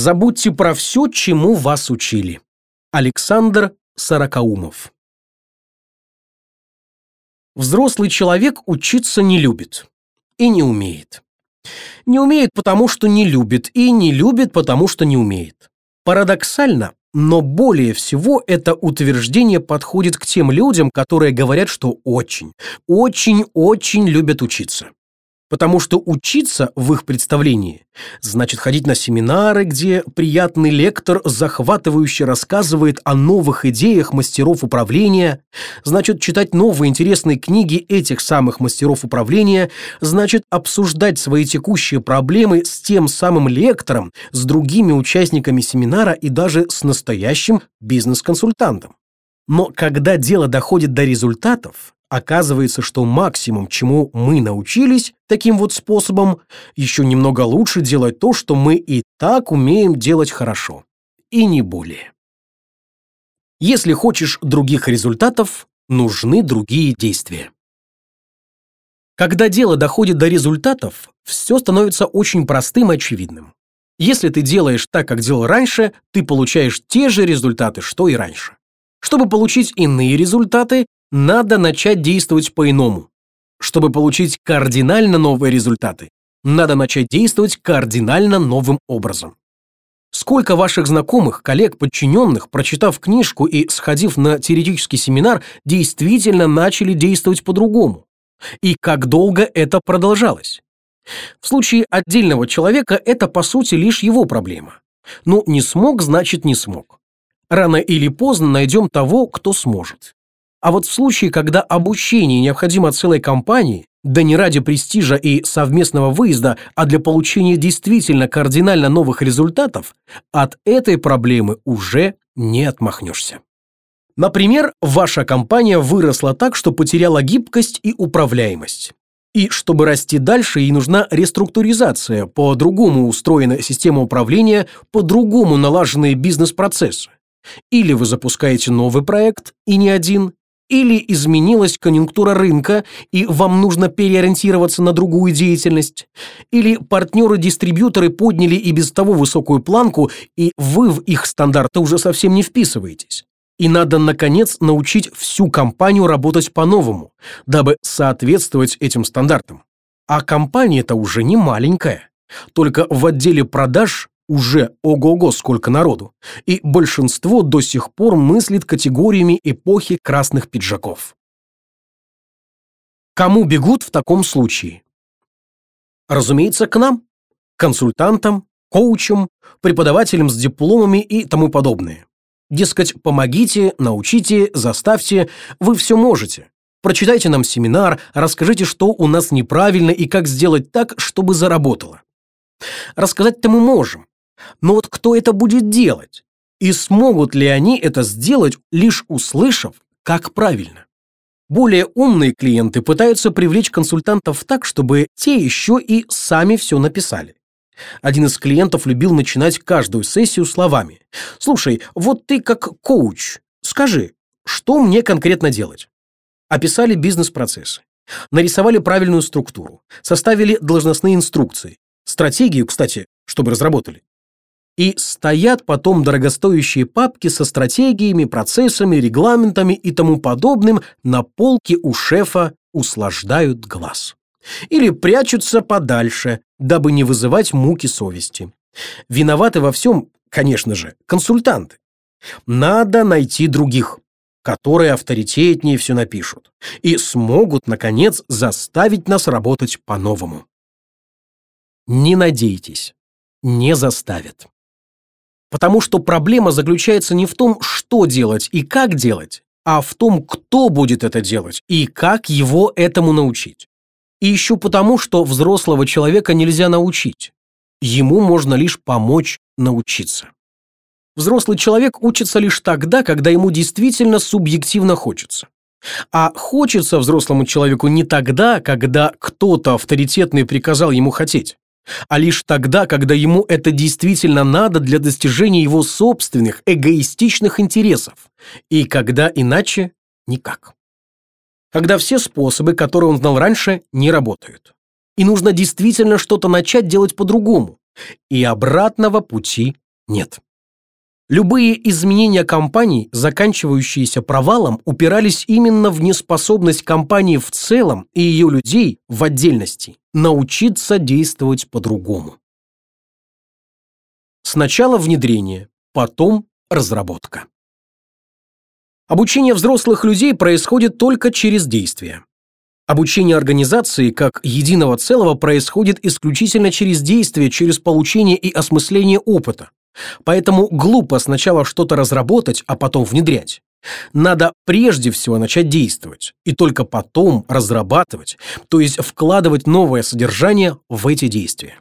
Забудьте про все, чему вас учили. Александр Сорокаумов Взрослый человек учиться не любит и не умеет. Не умеет, потому что не любит, и не любит, потому что не умеет. Парадоксально, но более всего это утверждение подходит к тем людям, которые говорят, что очень, очень, очень любят учиться. Потому что учиться в их представлении значит ходить на семинары, где приятный лектор захватывающе рассказывает о новых идеях мастеров управления, значит читать новые интересные книги этих самых мастеров управления, значит обсуждать свои текущие проблемы с тем самым лектором, с другими участниками семинара и даже с настоящим бизнес-консультантом. Но когда дело доходит до результатов, Оказывается, что максимум, чему мы научились таким вот способом, еще немного лучше делать то, что мы и так умеем делать хорошо. И не более. Если хочешь других результатов, нужны другие действия. Когда дело доходит до результатов, все становится очень простым и очевидным. Если ты делаешь так, как делал раньше, ты получаешь те же результаты, что и раньше. Чтобы получить иные результаты, надо начать действовать по-иному. Чтобы получить кардинально новые результаты, надо начать действовать кардинально новым образом. Сколько ваших знакомых, коллег, подчиненных, прочитав книжку и сходив на теоретический семинар, действительно начали действовать по-другому? И как долго это продолжалось? В случае отдельного человека это, по сути, лишь его проблема. Ну, не смог, значит, не смог. Рано или поздно найдем того, кто сможет. А вот в случае, когда обучение необходимо целой компании, да не ради престижа и совместного выезда, а для получения действительно кардинально новых результатов, от этой проблемы уже не отмахнешься. Например, ваша компания выросла так, что потеряла гибкость и управляемость. И чтобы расти дальше, ей нужна реструктуризация, по-другому устроена система управления, по-другому налаженные бизнес-процессы. Или вы запускаете новый проект, и не один, или изменилась конъюнктура рынка, и вам нужно переориентироваться на другую деятельность, или партнеры-дистрибьюторы подняли и без того высокую планку, и вы в их стандарты уже совсем не вписываетесь. И надо, наконец, научить всю компанию работать по-новому, дабы соответствовать этим стандартам. А компания-то уже не маленькая. Только в отделе продаж уже ого-го сколько народу, и большинство до сих пор мыслит категориями эпохи красных пиджаков. Кому бегут в таком случае? Разумеется, к нам, консультантам, коучам, преподавателям с дипломами и тому подобное. Дескать, помогите, научите, заставьте, вы все можете. Прочитайте нам семинар, расскажите, что у нас неправильно и как сделать так, чтобы заработало. Рассказать-то мы можем, но вот кто это будет делать? И смогут ли они это сделать, лишь услышав, как правильно? Более умные клиенты пытаются привлечь консультантов так, чтобы те еще и сами все написали. Один из клиентов любил начинать каждую сессию словами. «Слушай, вот ты как коуч, скажи, что мне конкретно делать?» Описали бизнес-процессы, нарисовали правильную структуру, составили должностные инструкции, стратегию, кстати, чтобы разработали, и стоят потом дорогостоящие папки со стратегиями, процессами, регламентами и тому подобным на полке у шефа услаждают глаз. Или прячутся подальше, дабы не вызывать муки совести. Виноваты во всем, конечно же, консультанты. Надо найти других, которые авторитетнее все напишут и смогут, наконец, заставить нас работать по-новому. Не надейтесь, не заставят. Потому что проблема заключается не в том, что делать и как делать, а в том, кто будет это делать и как его этому научить. И еще потому, что взрослого человека нельзя научить. Ему можно лишь помочь научиться. Взрослый человек учится лишь тогда, когда ему действительно субъективно хочется. А хочется взрослому человеку не тогда, когда кто-то авторитетный приказал ему хотеть а лишь тогда, когда ему это действительно надо для достижения его собственных эгоистичных интересов, и когда иначе никак. Когда все способы, которые он знал раньше, не работают. И нужно действительно что-то начать делать по-другому, и обратного пути Нет. Любые изменения компаний, заканчивающиеся провалом, упирались именно в неспособность компании в целом и ее людей в отдельности научиться действовать по-другому. Сначала внедрение, потом разработка. Обучение взрослых людей происходит только через действие. Обучение организации как единого целого происходит исключительно через действие, через получение и осмысление опыта. Поэтому глупо сначала что-то разработать, а потом внедрять. Надо прежде всего начать действовать, и только потом разрабатывать, то есть вкладывать новое содержание в эти действия.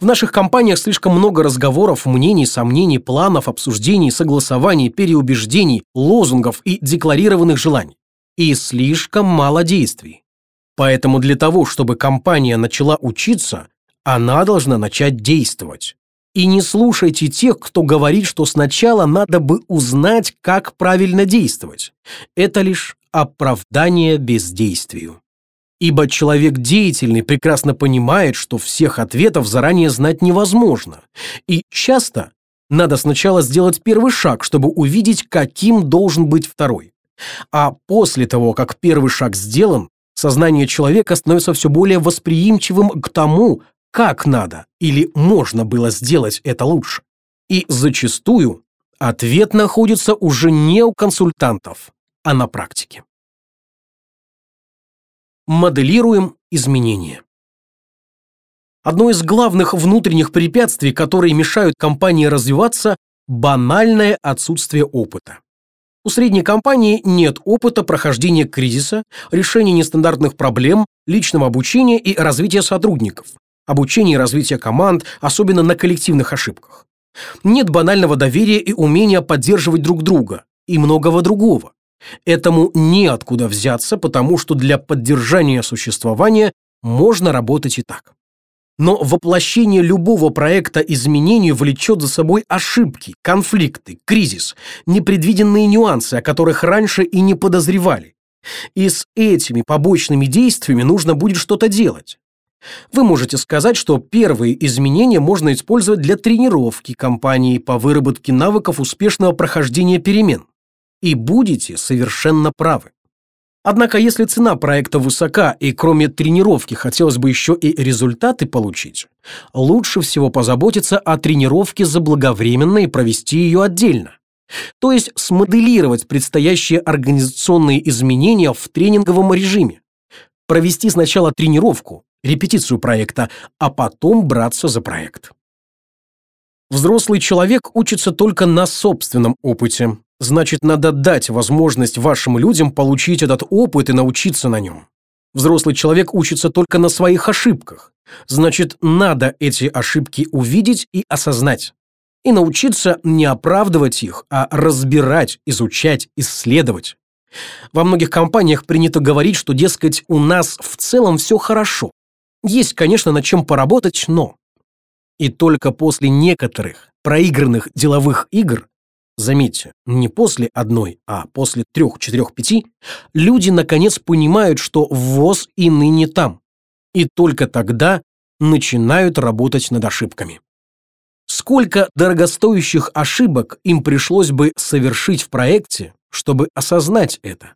В наших компаниях слишком много разговоров, мнений, сомнений, планов, обсуждений, согласований, переубеждений, лозунгов и декларированных желаний. И слишком мало действий. Поэтому для того, чтобы компания начала учиться, она должна начать действовать. И не слушайте тех, кто говорит, что сначала надо бы узнать, как правильно действовать. Это лишь оправдание бездействию. Ибо человек деятельный прекрасно понимает, что всех ответов заранее знать невозможно. И часто надо сначала сделать первый шаг, чтобы увидеть, каким должен быть второй. А после того, как первый шаг сделан, сознание человека становится все более восприимчивым к тому, как надо или можно было сделать это лучше. И зачастую ответ находится уже не у консультантов, а на практике. Моделируем изменения. Одно из главных внутренних препятствий, которые мешают компании развиваться – банальное отсутствие опыта. У средней компании нет опыта прохождения кризиса, решения нестандартных проблем, личного обучения и развития сотрудников обучение и развитие команд, особенно на коллективных ошибках. Нет банального доверия и умения поддерживать друг друга и многого другого. Этому неоткуда взяться, потому что для поддержания существования можно работать и так. Но воплощение любого проекта изменений влечет за собой ошибки, конфликты, кризис, непредвиденные нюансы, о которых раньше и не подозревали. И с этими побочными действиями нужно будет что-то делать. Вы можете сказать, что первые изменения можно использовать для тренировки компании по выработке навыков успешного прохождения перемен. И будете совершенно правы. Однако, если цена проекта высока и кроме тренировки хотелось бы еще и результаты получить, лучше всего позаботиться о тренировке заблаговременно и провести ее отдельно. То есть смоделировать предстоящие организационные изменения в тренинговом режиме. Провести сначала тренировку, репетицию проекта, а потом браться за проект. Взрослый человек учится только на собственном опыте. Значит, надо дать возможность вашим людям получить этот опыт и научиться на нем. Взрослый человек учится только на своих ошибках. Значит, надо эти ошибки увидеть и осознать. И научиться не оправдывать их, а разбирать, изучать, исследовать. Во многих компаниях принято говорить, что, дескать, у нас в целом все хорошо. Есть, конечно, над чем поработать, но... И только после некоторых проигранных деловых игр, заметьте, не после одной, а после трех, четырех, пяти, люди наконец понимают, что ВОЗ и ныне там. И только тогда начинают работать над ошибками. Сколько дорогостоящих ошибок им пришлось бы совершить в проекте, чтобы осознать это?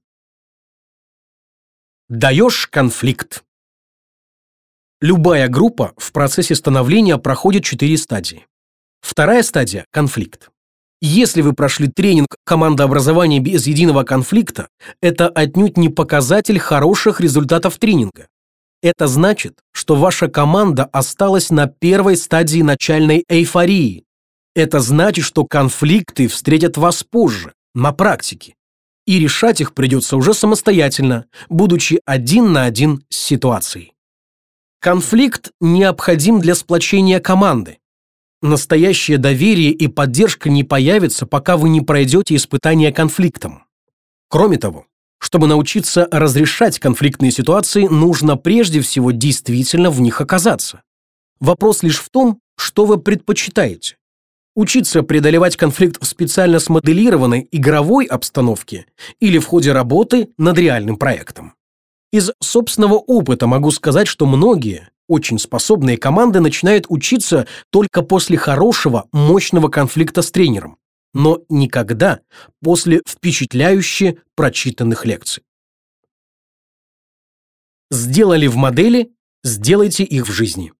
Даешь конфликт. Любая группа в процессе становления проходит четыре стадии. Вторая стадия – конфликт. Если вы прошли тренинг командообразования без единого конфликта, это отнюдь не показатель хороших результатов тренинга. Это значит, что ваша команда осталась на первой стадии начальной эйфории. Это значит, что конфликты встретят вас позже, на практике. И решать их придется уже самостоятельно, будучи один на один с ситуацией. Конфликт необходим для сплочения команды. Настоящее доверие и поддержка не появятся, пока вы не пройдете испытания конфликтом. Кроме того, чтобы научиться разрешать конфликтные ситуации, нужно прежде всего действительно в них оказаться. Вопрос лишь в том, что вы предпочитаете. Учиться преодолевать конфликт в специально смоделированной игровой обстановке или в ходе работы над реальным проектом. Из собственного опыта могу сказать, что многие, очень способные команды начинают учиться только после хорошего, мощного конфликта с тренером, но никогда после впечатляюще прочитанных лекций. Сделали в модели, сделайте их в жизни.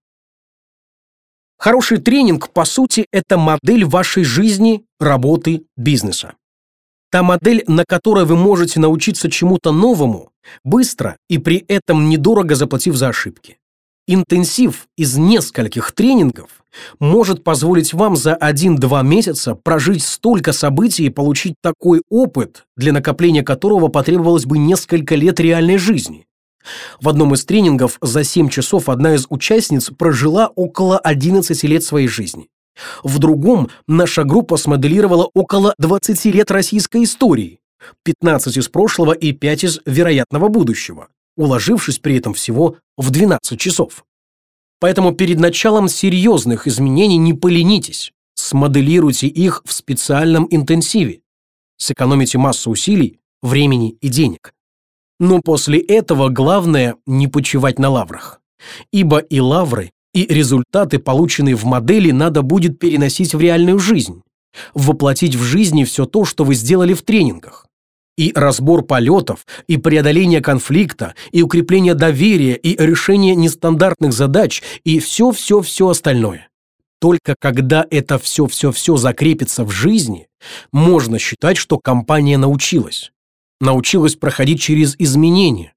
Хороший тренинг, по сути, это модель вашей жизни, работы, бизнеса. Та модель, на которой вы можете научиться чему-то новому, быстро и при этом недорого заплатив за ошибки. Интенсив из нескольких тренингов может позволить вам за 1-2 месяца прожить столько событий и получить такой опыт, для накопления которого потребовалось бы несколько лет реальной жизни. В одном из тренингов за 7 часов одна из участниц прожила около 11 лет своей жизни. В другом наша группа смоделировала около 20 лет российской истории, 15 из прошлого и 5 из вероятного будущего, уложившись при этом всего в 12 часов. Поэтому перед началом серьезных изменений не поленитесь, смоделируйте их в специальном интенсиве. Сэкономите массу усилий, времени и денег. Но после этого главное не почивать на лаврах. Ибо и лавры, и результаты, полученные в модели, надо будет переносить в реальную жизнь. Воплотить в жизни все то, что вы сделали в тренингах. И разбор полетов, и преодоление конфликта, и укрепление доверия, и решение нестандартных задач, и все-все-все остальное. Только когда это все-все-все закрепится в жизни, можно считать, что компания научилась научилась проходить через изменения.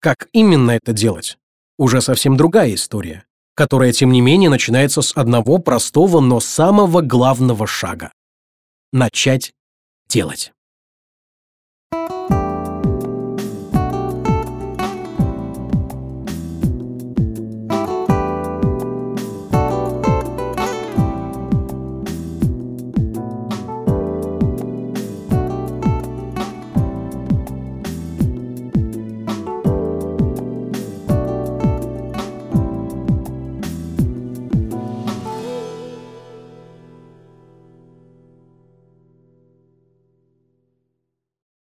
Как именно это делать? Уже совсем другая история, которая, тем не менее, начинается с одного простого, но самого главного шага. Начать делать.